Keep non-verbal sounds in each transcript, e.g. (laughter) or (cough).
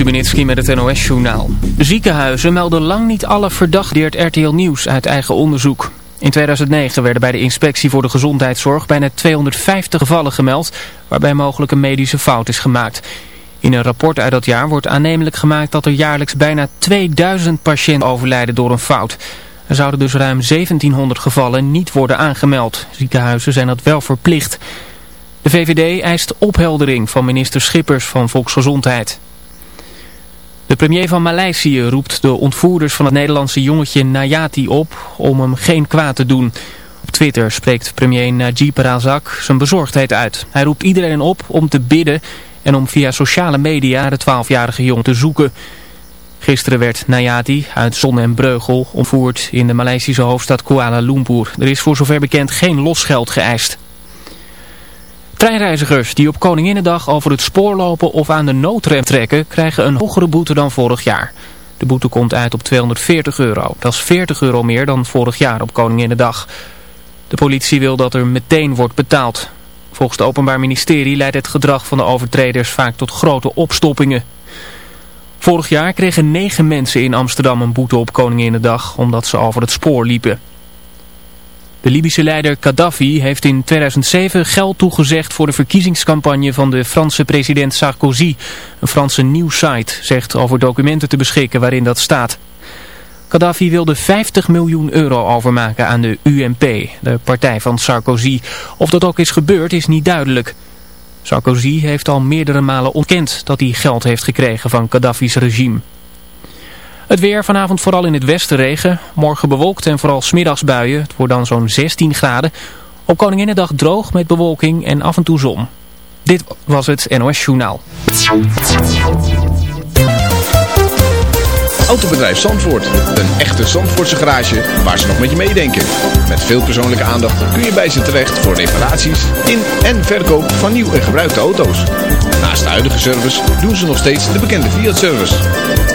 Stubenitski met het NOS-journaal. Ziekenhuizen melden lang niet alle verdachten RTL Nieuws uit eigen onderzoek. In 2009 werden bij de inspectie voor de gezondheidszorg bijna 250 gevallen gemeld... waarbij mogelijk een medische fout is gemaakt. In een rapport uit dat jaar wordt aannemelijk gemaakt dat er jaarlijks bijna 2000 patiënten overlijden door een fout. Er zouden dus ruim 1700 gevallen niet worden aangemeld. Ziekenhuizen zijn dat wel verplicht... De VVD eist opheldering van minister Schippers van Volksgezondheid. De premier van Maleisië roept de ontvoerders van het Nederlandse jongetje Nayati op om hem geen kwaad te doen. Op Twitter spreekt premier Najib Razak zijn bezorgdheid uit. Hij roept iedereen op om te bidden en om via sociale media de 12-jarige jongen te zoeken. Gisteren werd Nayati uit Zon en Breugel ontvoerd in de Maleisische hoofdstad Kuala Lumpur. Er is voor zover bekend geen losgeld geëist. Treinreizigers die op Koninginnedag over het spoor lopen of aan de noodrem trekken krijgen een hogere boete dan vorig jaar. De boete komt uit op 240 euro. Dat is 40 euro meer dan vorig jaar op Koninginnedag. De politie wil dat er meteen wordt betaald. Volgens het Openbaar Ministerie leidt het gedrag van de overtreders vaak tot grote opstoppingen. Vorig jaar kregen negen mensen in Amsterdam een boete op Koninginnedag omdat ze over het spoor liepen. De Libische leider Gaddafi heeft in 2007 geld toegezegd voor de verkiezingscampagne van de Franse president Sarkozy. Een Franse nieuwssite zegt over documenten te beschikken waarin dat staat. Gaddafi wilde 50 miljoen euro overmaken aan de UMP, de partij van Sarkozy. Of dat ook is gebeurd is niet duidelijk. Sarkozy heeft al meerdere malen ontkend dat hij geld heeft gekregen van Gaddafi's regime. Het weer vanavond vooral in het westen regen. Morgen bewolkt en vooral smiddags buien. Het wordt dan zo'n 16 graden. Op Koninginnedag droog met bewolking en af en toe zon. Dit was het NOS Journaal. Autobedrijf Zandvoort. Een echte Zandvoortse garage waar ze nog met je meedenken. Met veel persoonlijke aandacht kun je bij ze terecht voor reparaties in en verkoop van nieuw en gebruikte auto's. Naast de huidige service doen ze nog steeds de bekende Fiat-service.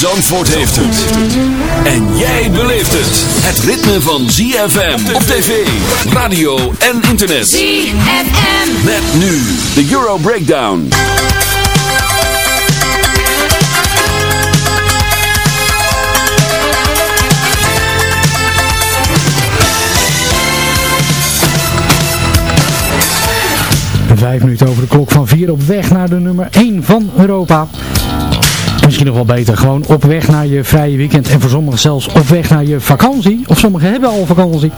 Zandvoort heeft het. En jij beleeft het. Het ritme van ZFM op tv, radio en internet. ZFM. Met nu de Euro Breakdown. Vijf minuten over de klok van vier op weg naar de nummer 1 van Europa. Misschien nog wel beter, gewoon op weg naar je vrije weekend en voor sommigen zelfs op weg naar je vakantie. Of sommigen hebben al vakantie.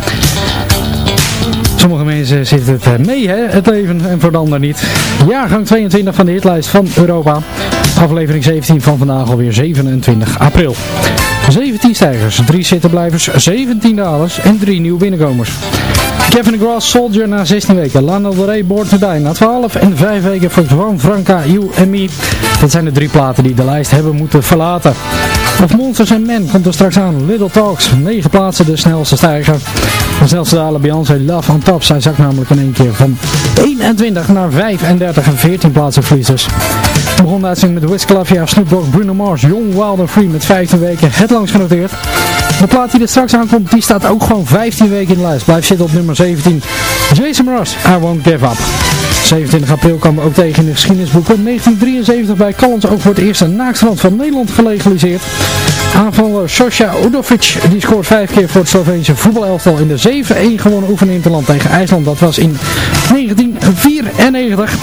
Sommige mensen zitten het eh, mee, hè, het leven, en voor de ander niet. Jaargang 22 van de hitlijst van Europa. Aflevering 17 van vandaag alweer 27 april. 17 stijgers, 3 zittenblijvers, 17 dalers en 3 nieuwe binnenkomers. Kevin Grass, Soldier na 16 weken. Lana Del Rey, Born to Die na 12 en 5 weken voor Juan Franca, You and Me. Dat zijn de drie platen die de lijst hebben moeten verlaten. Of Monsters and Men komt er straks aan. Little Talks, 9 plaatsen de snelste stijger. De snelste daler Beyoncé, Love on Top. Zij zakt namelijk in één keer van 21 naar 35 en 14 plaatsen verliezers. Begonnen de uitzending met Wiz Khalifa, Snoop Dogg, Bruno Mars, Young, Wild and Free met 15 weken. Het langst genoteerd. De plaat die er straks aankomt, die staat ook gewoon 15 weken in de lijst. Blijft zitten op nummer 17. Jason Mraz, I Won't Give Up. 27 april kwamen we ook tegen in de geschiedenisboeken. 1973 bij Callens ook voor het eerste naakstrand van Nederland gelegaliseerd. Aanvaller Sosja Udovic, die scoort vijf keer voor het Sloveense voetbalelftal in de 7-1 gewonnen oefeninterland tegen IJsland. Dat was in 1994.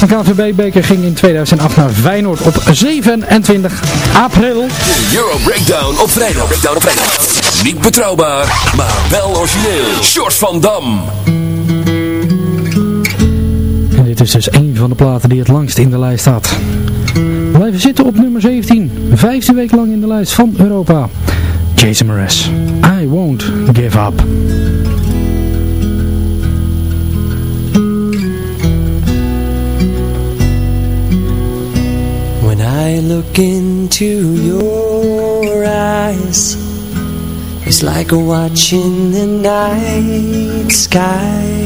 De KNVB-beker ging in 2008 naar Feyenoord op 27 april. De Euro Breakdown op vrijdag. Breakdown op vrijdag. Niet betrouwbaar, maar wel origineel. Short van Dam. Is dus één van de platen die het langst in de lijst staat. blijven zitten op nummer 17. 15 weken lang in de lijst van Europa. Jason Mraz, I Won't Give Up. When I look into your eyes It's like watching the night sky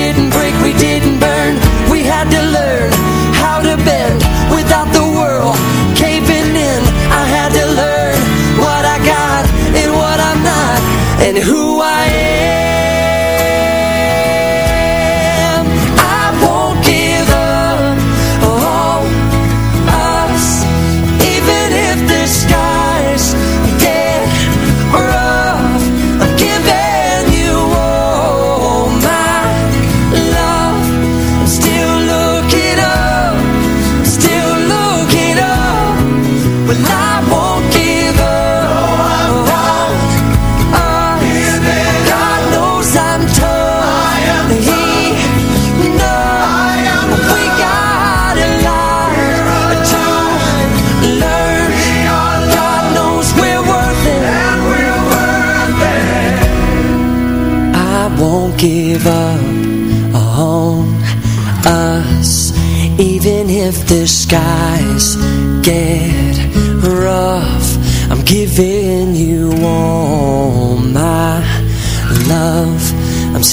who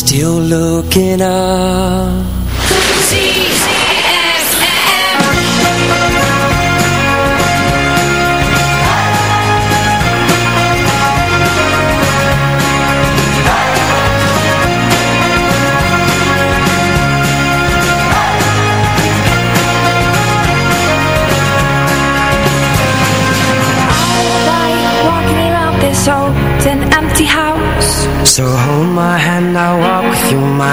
still looking up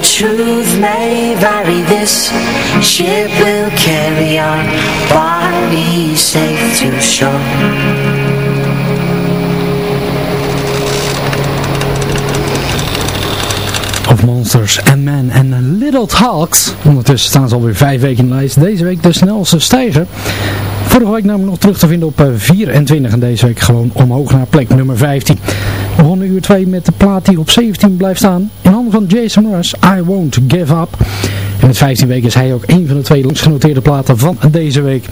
the truth may vary, this ship will carry our bodies safe to shore. Of Monsters and Men en Little Talks. Ondertussen staan ze alweer vijf weken in de lijst. Deze week de snelste stijger. Vorige week namelijk nog terug te vinden op eh, 24 en deze week gewoon omhoog naar plek nummer 15. We begonnen uur 2 met de plaat die op 17 blijft staan. In handen van Jason Mraz, I Won't Give Up. En met 15 weken is hij ook een van de twee langst genoteerde platen van deze week.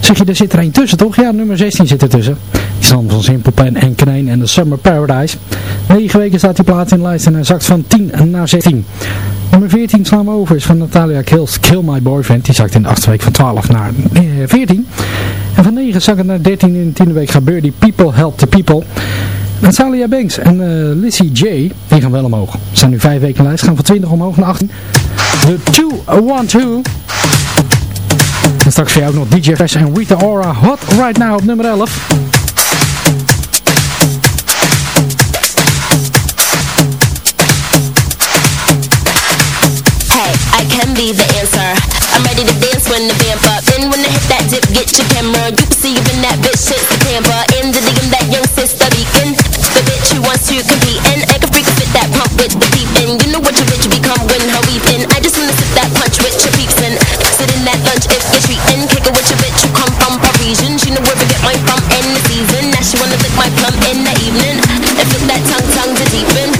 Zeg je, er zit er één tussen toch? Ja, nummer 16 zit er tussen. Die handen van Simple Plan en Knijn en The Summer Paradise. 9 weken staat die plaat in de lijst en hij zakt van 10 naar 16. Nummer 14 slaan we over is van Natalia Kills Kill My Boyfriend. Die zakt in de 8e week van 12 naar eh, 14. En van 9 zakt het naar 13 in de 10e week gaat Birdie People Help the People. Natalia Banks en eh, Lizzie J, die gaan wel omhoog. Ze staan nu 5 weken in lijst, gaan van 20 omhoog naar 18. De 2-1-2. En straks voor jou ook nog DJ Fresh en Rita Ora Hot Right Now op nummer 11. Hey, I can be the answer. I'm ready to dance when the vamp up. Then when I hit that dip, get your camera. You can see even that bitch shit's the camper. In the DM, that young sister beacon. Wants to compete and I can freak fit that pump with the peeping. You know what your bitch become when her weeping. I just wanna sip that punch with your peeps and sit in that lunch if you're treating. Kick it with your bitch who come from Parisian. She know where to get mine from in the season. Now she wanna lick my plum in the evening. And flip that tongue, tongue to deepen.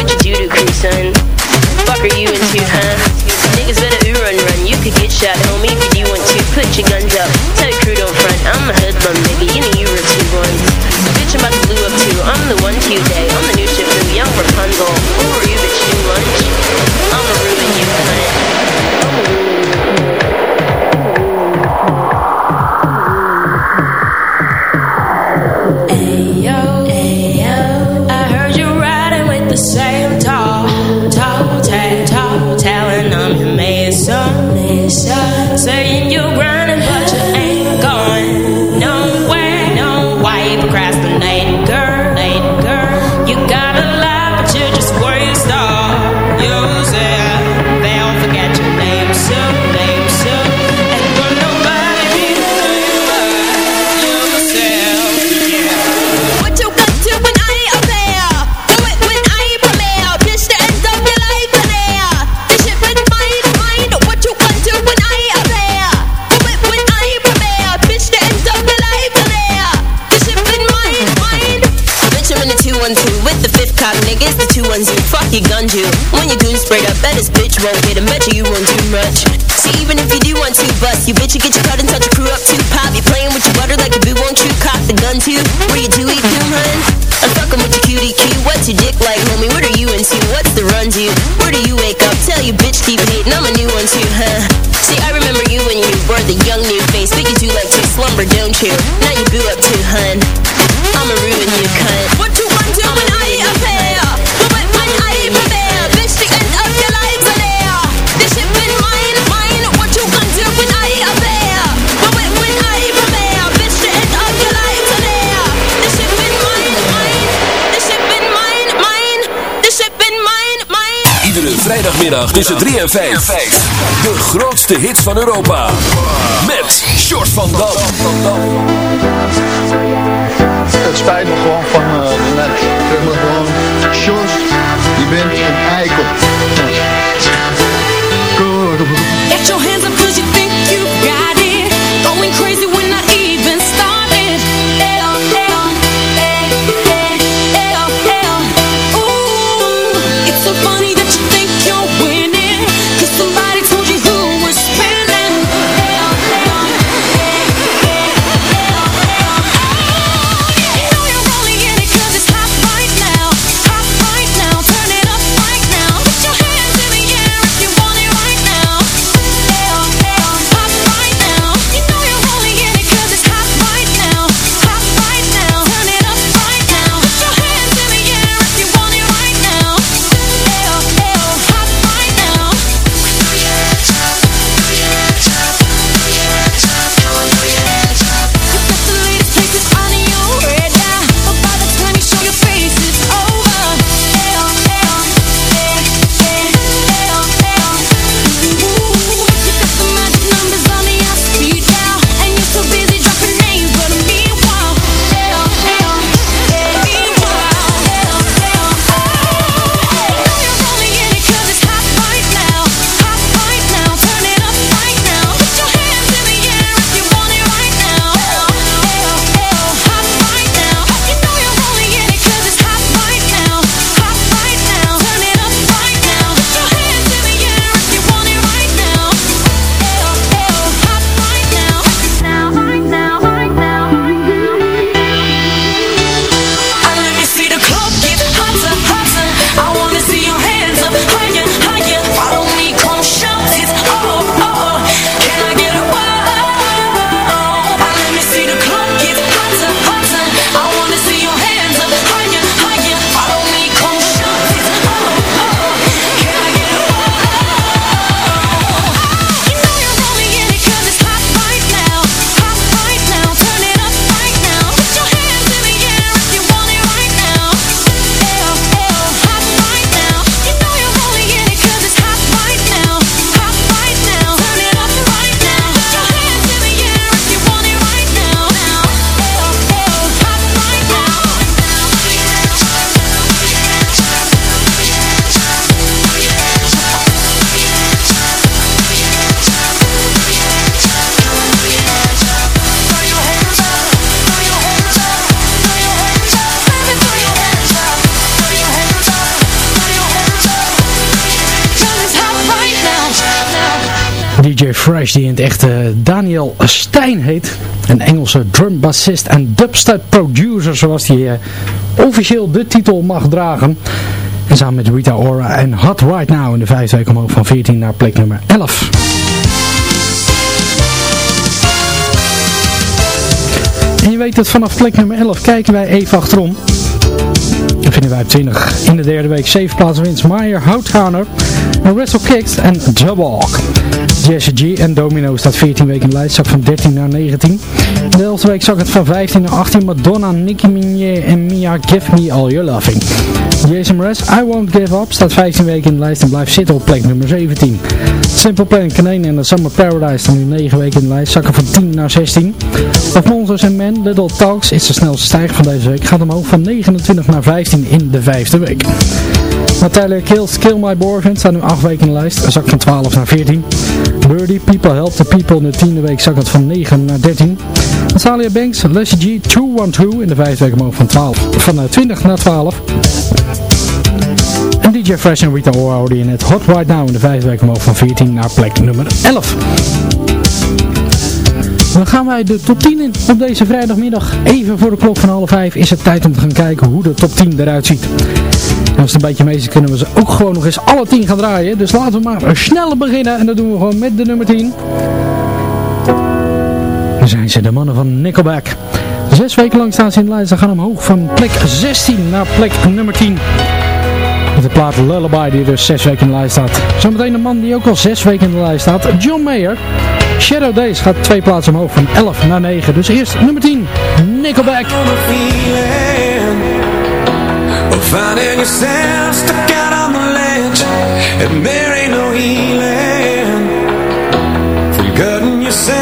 Vrijdagmiddag tussen 3 en 5. De grootste hits van Europa. Met Short van Dam. Het spijt me gewoon van uh, net. Ik gewoon, Sjors, je bent een eikel. Die in het echte Daniel Stijn heet. Een Engelse drumbassist en dubstep producer, zoals hij eh, officieel de titel mag dragen. En samen met Rita Ora en Hot Right Now in de vijfde week omhoog van 14 naar plek nummer 11. En je weet dat vanaf plek nummer 11 kijken wij even achterom. Dan vinden wij op 20 in de derde week 7 plaatsen winst Meyer Houthaner en Wrestle Kicks en The Walk. Jesse G en Domino staat 14 weken in lijst, zak van 13 naar 19. In de 11e week zak het van 15 naar 18, Madonna, Nicki Minaj en Mia Give Me All Your Loving. Jason Mraz, I Won't Give Up, staat 15 weken in de lijst en blijft zitten op plek nummer 17. Simple Plan, Canadian en The Summer Paradise staan nu 9 weken in de lijst, zakken van 10 naar 16. Of Monsters and Men, Little Talks is de snelste stijger van deze week, gaat omhoog van 29 naar 15 in de vijfde week. Natalia Kills, Kill My Boyfriend staat nu 8 weken in de lijst, zakt van 12 naar 14. Birdie, People Help the People in de tiende week zakt het van 9 naar 13. Natalia Banks, Leslie G, 212 in de vijfde week omhoog van, 12, van uh, 20 naar 12. En DJ Fresh en Rita Ora je net Hot Right Now in de vijfde week omhoog van 14 naar plek nummer 11. Dan gaan wij de top 10 in op deze vrijdagmiddag. Even voor de klok van half 5 is het tijd om te gaan kijken hoe de top 10 eruit ziet. Als het een beetje mee is, kunnen we ze ook gewoon nog eens alle 10 gaan draaien. Dus laten we maar snel beginnen. En dat doen we gewoon met de nummer 10. Dan zijn ze de mannen van Nickelback. Zes weken lang staan ze in de lijst. Ze gaan omhoog van plek 16 naar plek nummer 10. Met de plaat Lullaby die dus zes weken in de lijst staat. Zometeen een man die ook al zes weken in de lijst staat. John Mayer. Shadow Days gaat twee plaatsen omhoog van 11 naar 9. Dus eerst nummer 10, Nickelback. And there no healing from cutting yourself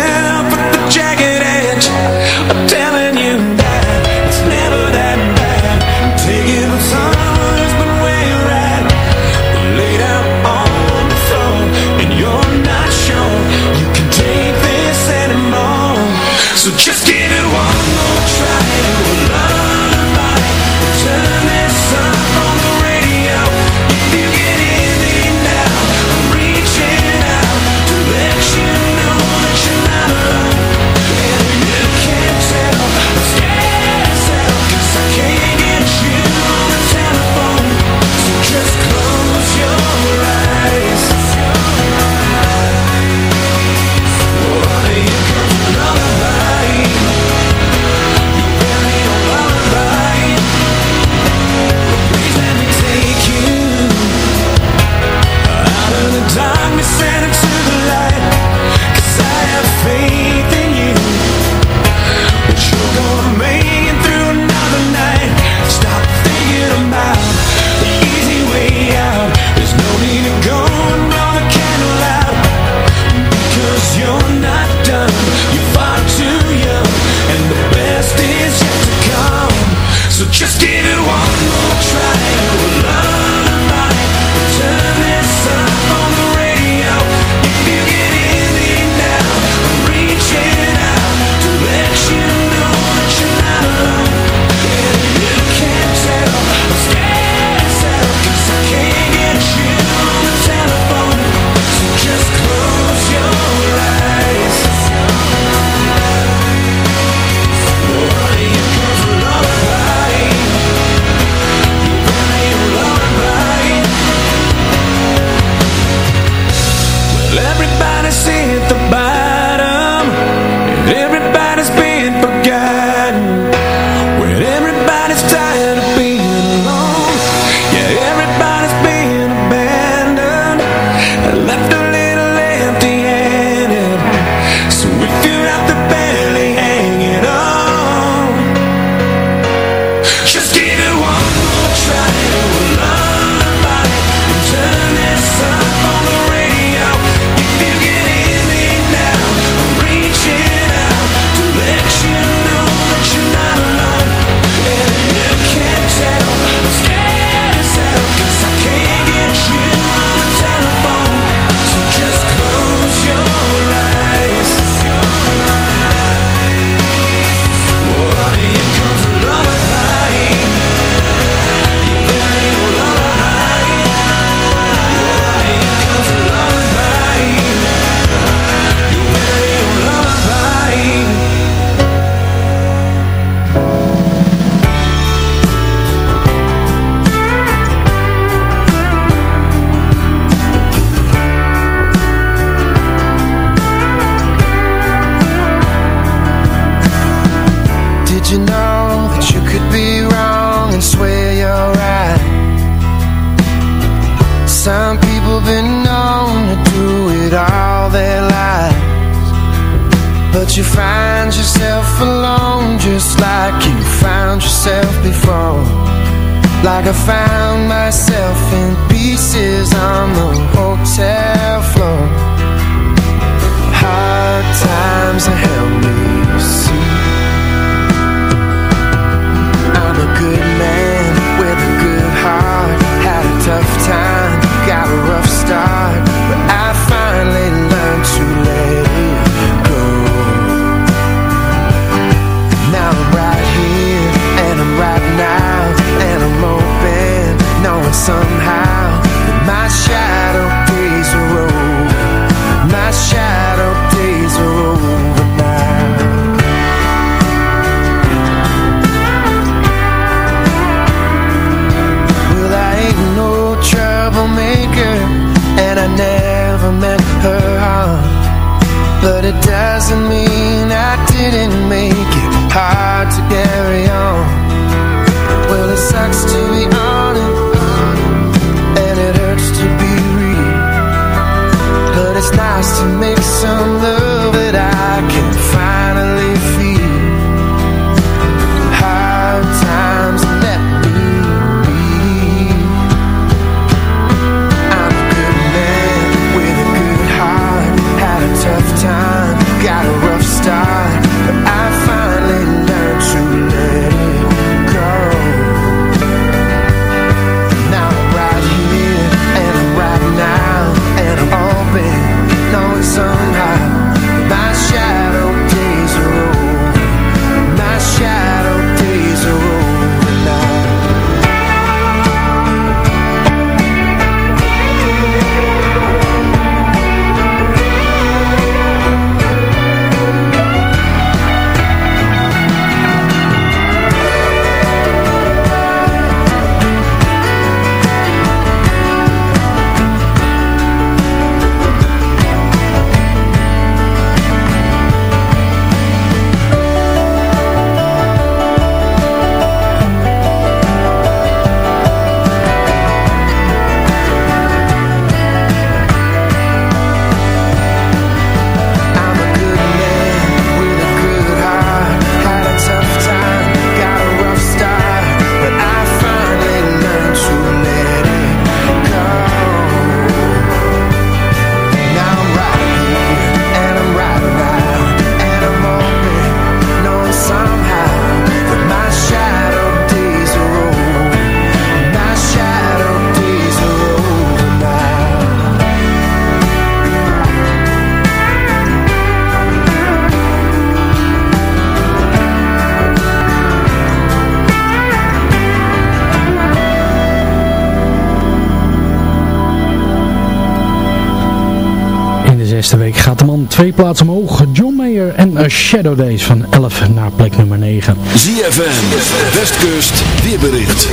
twee plaatsen omhoog. John Mayer en A Shadow Days van 11 naar plek nummer 9. ZFM, Westkust, weerbericht.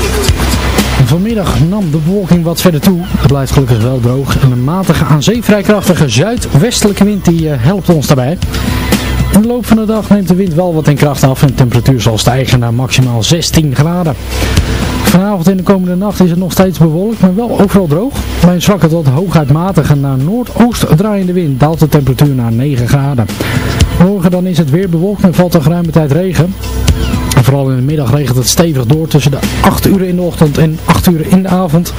Vanmiddag nam de bewolking wat verder toe. Het blijft gelukkig wel droog. En een matige aan zee vrij krachtige zuidwestelijke wind die eh, helpt ons daarbij. In de loop van de dag neemt de wind wel wat in kracht af en de temperatuur zal stijgen naar maximaal 16 graden. Vanavond en de komende nacht is het nog steeds bewolkt, maar wel overal droog. Bij een zwakke tot hooguit matige naar noordoost draaiende wind daalt de temperatuur naar 9 graden. Morgen dan is het weer bewolkt en valt er geruime tijd regen. En vooral in de middag regent het stevig door tussen de 8 uur in de ochtend en 8 uur in de avond.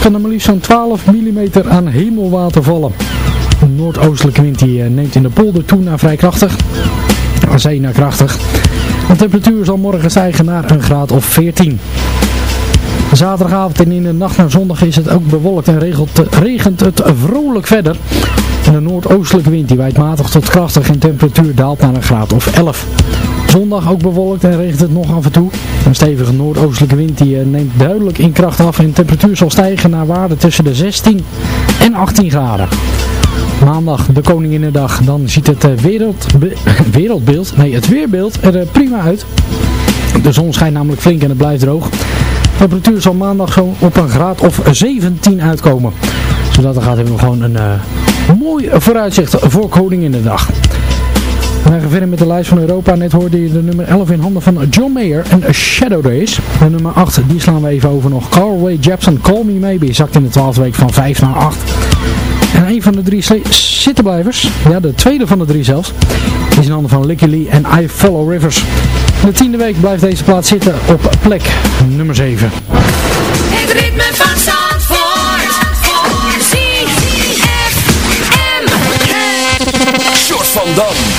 Kan er maar liefst zo'n 12 mm aan hemelwater vallen. De noordoostelijke wind die eh, neemt in de polder toe naar vrij krachtig. Krachtig. De temperatuur zal morgen stijgen naar een graad of 14. Zaterdagavond en in de nacht naar zondag is het ook bewolkt en regelt, regent het vrolijk verder. En de noordoostelijke wind die waait matig tot krachtig en temperatuur daalt naar een graad of 11. Zondag ook bewolkt en regent het nog af en toe. Een stevige noordoostelijke wind die eh, neemt duidelijk in kracht af en de temperatuur zal stijgen naar waarde tussen de 16 en 18 graden. Maandag, de Koninginnedag, dan ziet het eh, wereldbe- (laughs) wereldbeeld, nee het weerbeeld er eh, prima uit. De zon schijnt namelijk flink en het blijft droog. De temperatuur zal maandag zo op een graad of 17 uitkomen. Zodat er gaat hebben we gewoon een eh, mooi vooruitzicht voor Koninginnedag. We gaan verder met de lijst van Europa. Net hoorde je de nummer 11 in handen van John Mayer en Shadow Days. De nummer 8, die slaan we even over nog. Carl Jepsen, Call Me Maybe, zakt in de 12e week van 5 naar 8. En een van de drie zittenblijvers, ja de tweede van de drie zelfs, is in handen van Licky Lee en I Follow Rivers. De tiende week blijft deze plaats zitten op plek nummer 7. Het ritme van Zandvoort. ZFM. Short van Dam.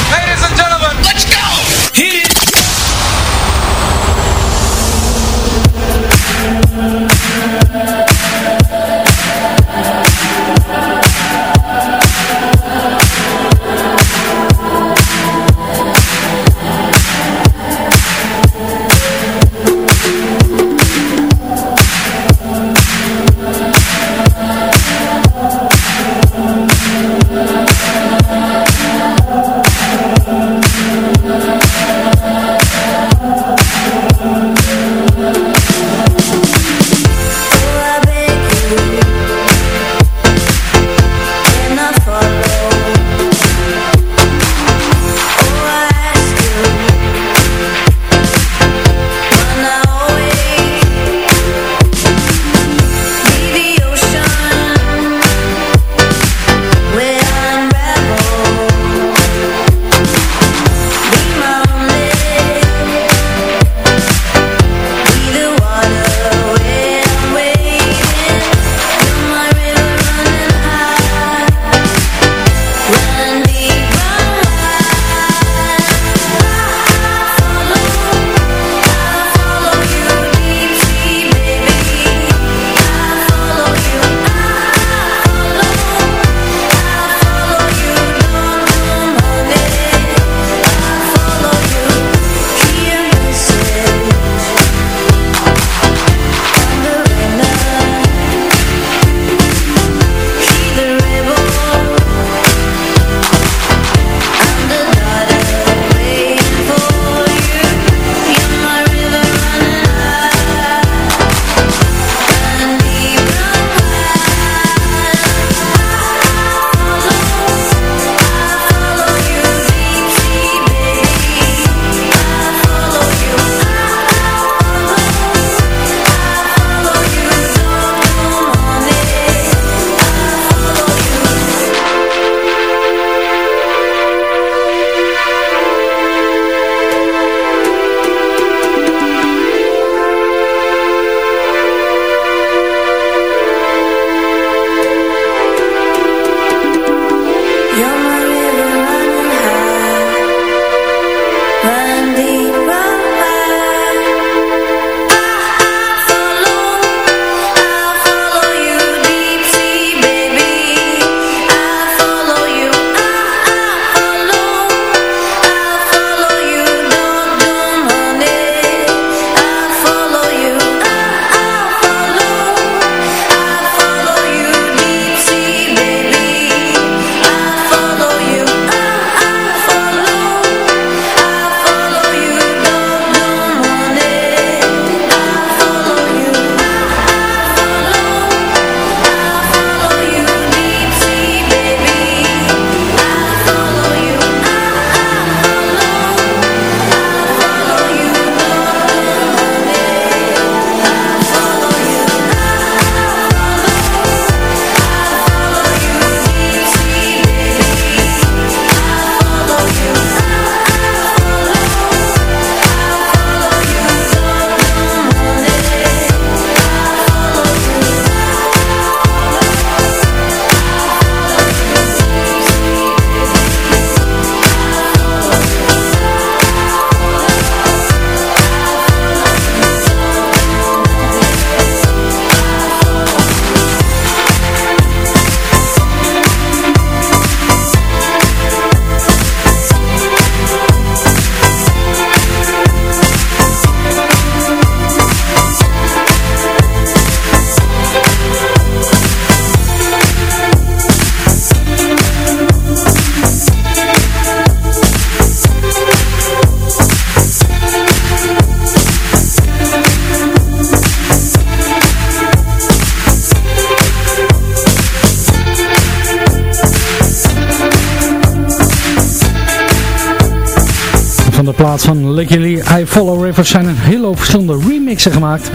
Rivers zijn een hele hoop verschillende remixen gemaakt.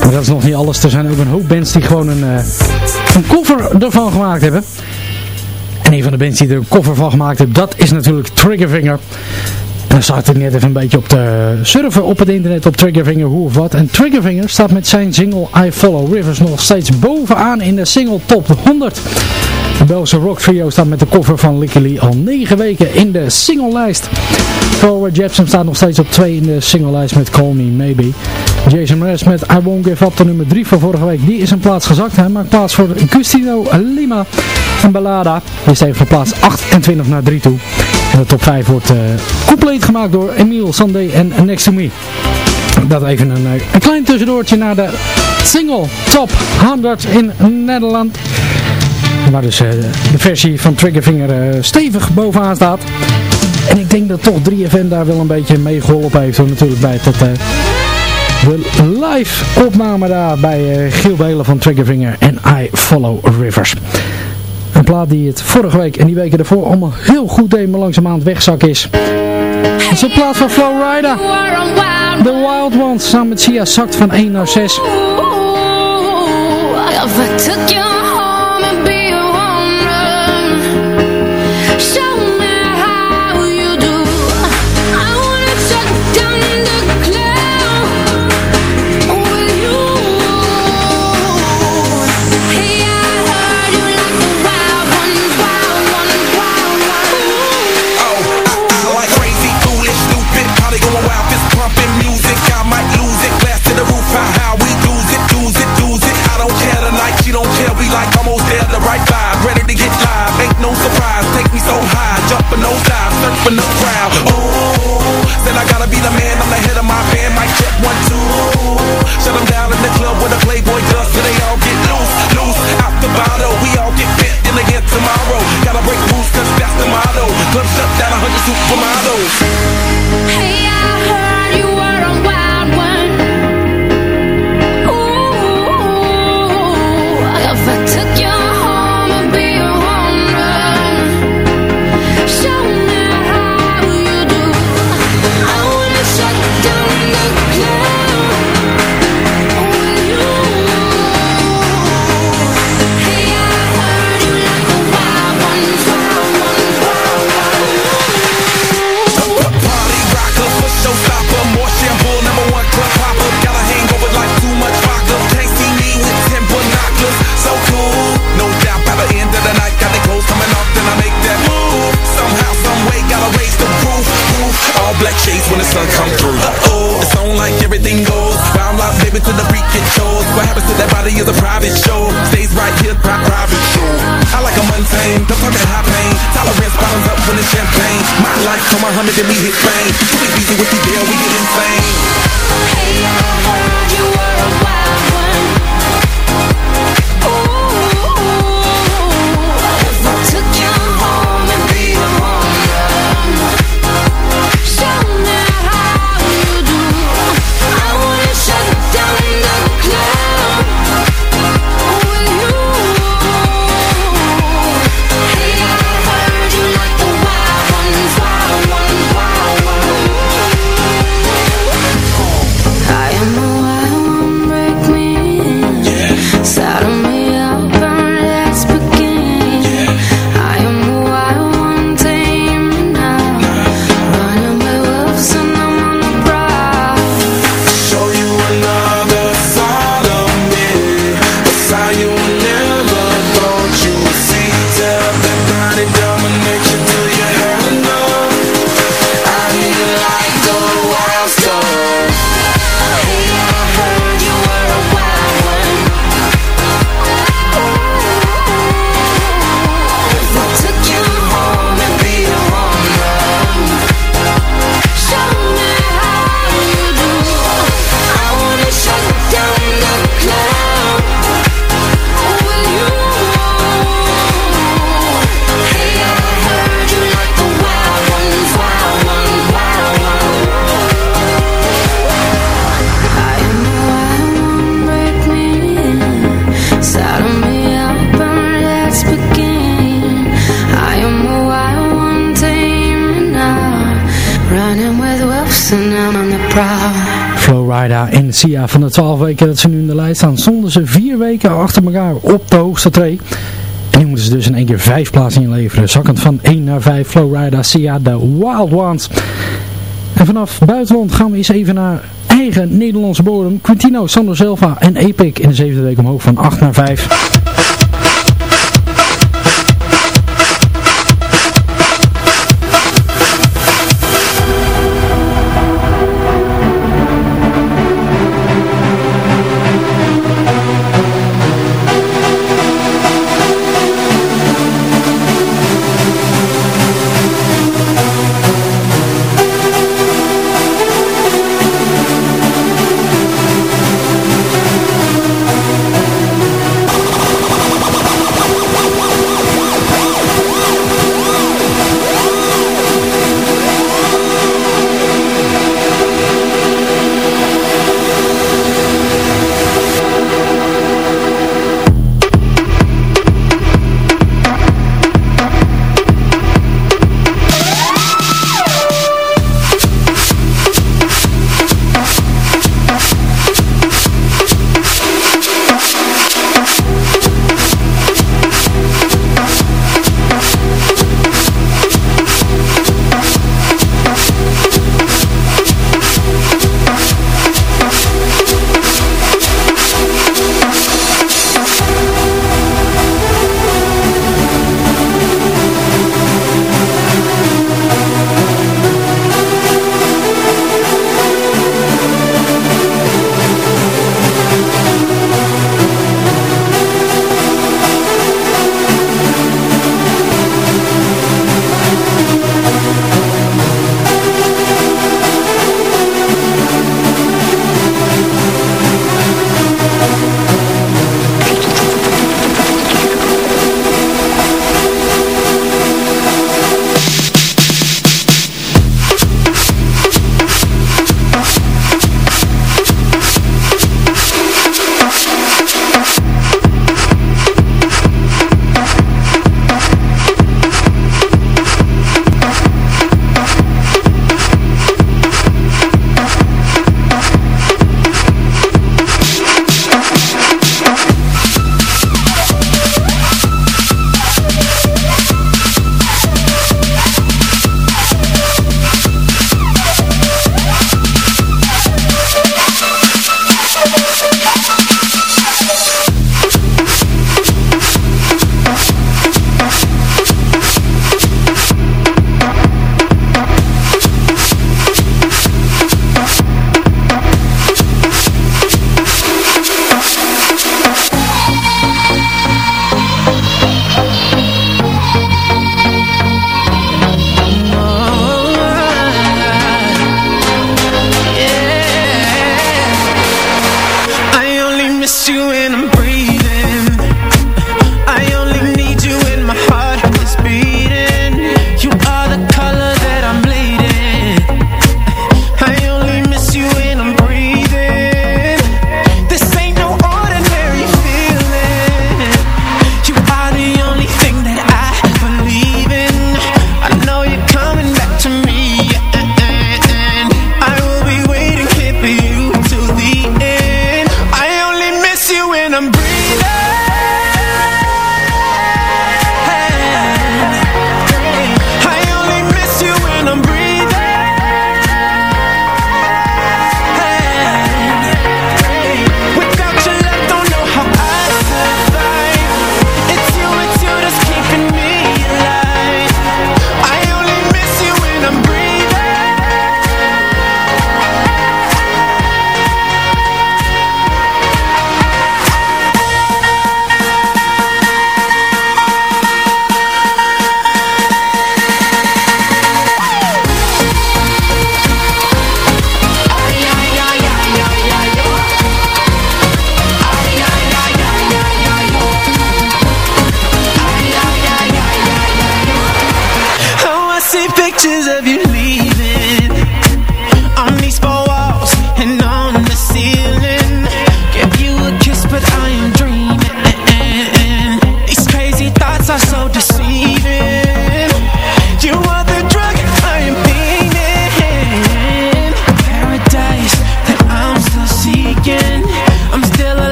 Maar dat is nog niet alles. Er zijn ook een hoop bands die gewoon een, uh, een cover ervan gemaakt hebben. En een van de bands die er een cover van gemaakt hebben, dat is natuurlijk Triggerfinger. En dan zat ik net even een beetje op te surfen op het internet op Triggerfinger, hoe of wat. En Triggerfinger staat met zijn single I Follow Rivers nog steeds bovenaan in de single top 100. De Belgische rock trio staat met de cover van Licky Lee al 9 weken in de singlelijst. Forward Jepson staat nog steeds op 2 in de singlelijst met Call Me Maybe. Jason Mraz met I Won't Give Up, de nummer 3 van vorige week, die is een plaats gezakt. Hij maakt plaats voor Gustino Lima en Ballada. Die steeg van plaats 28 naar 3 toe. En de top 5 wordt uh, compleet gemaakt door Emile Sandé en Next To Me. Dat even een, eh, een klein tussendoortje naar de single Top 100 in Nederland. Waar dus uh, de versie van Triggerfinger uh, stevig bovenaan staat. En ik denk dat toch 3FM daar wel een beetje mee geholpen heeft. Hoor, natuurlijk bij het, uh, de live opname daar bij Giel Belen van Triggerfinger en I Follow Rivers. Een plaat die het vorige week en die weken ervoor allemaal heel goed deed, maar langzaamaan wegzak is. Het is een plaat van Flowrider. The Wild Ones samen met Sia zakt van 1 naar 6. up in the crowd. 12 weken dat ze nu in de lijst staan, stonden ze vier weken achter elkaar op de hoogste tree. En nu moeten ze dus in één keer vijf plaatsen inleveren. Zakkend van 1 naar 5, Flowrider, Sia, de Wild Ones. En vanaf buitenland gaan we eens even naar eigen Nederlandse bodem. Quintino, Sander Silva en Epic in de zevende week omhoog van 8 naar 5.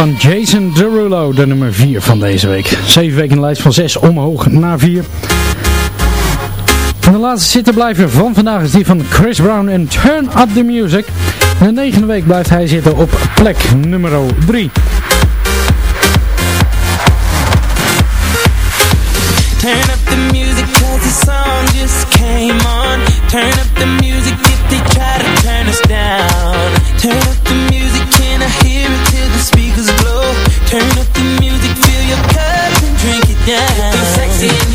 van Jason Derulo, de nummer 4 van deze week. 7 weken in de lijst van 6 omhoog naar 4. En de laatste zittenblijver van vandaag is die van Chris Brown en Turn Up The Music. De negende week blijft hij zitten op plek nummer 3. Turn up the music, feel your cup and drink it down. Feel sexy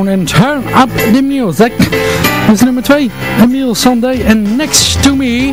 Down en Turn Up The Music. Dat is nummer 2. Emile Sunday en Next To Me.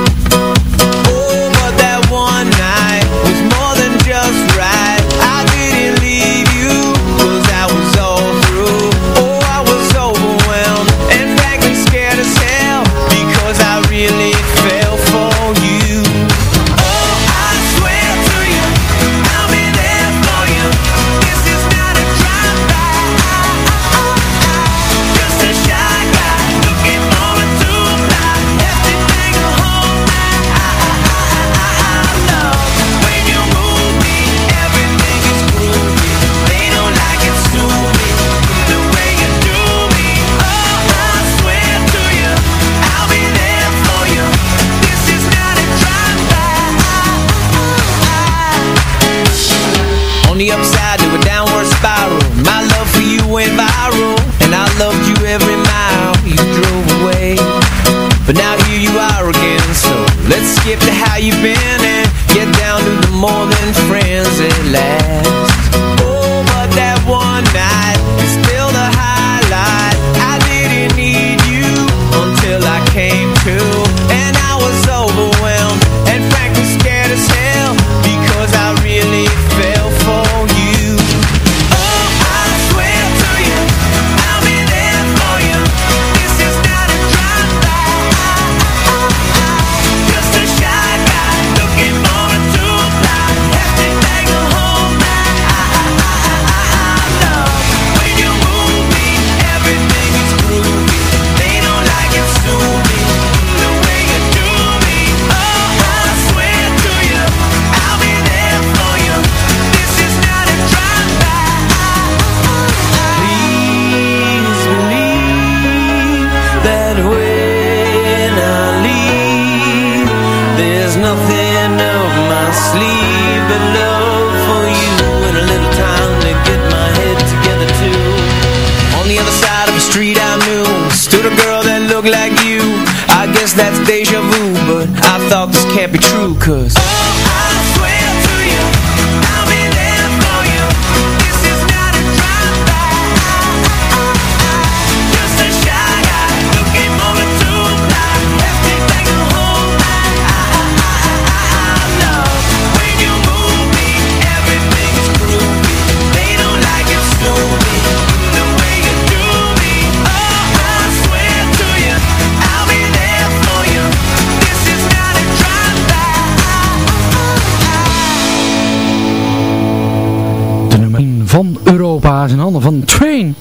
van Train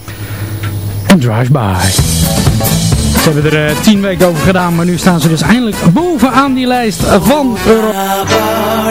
en Drive By. Ze hebben er eh, tien weken over gedaan, maar nu staan ze dus eindelijk bovenaan die lijst van Europa.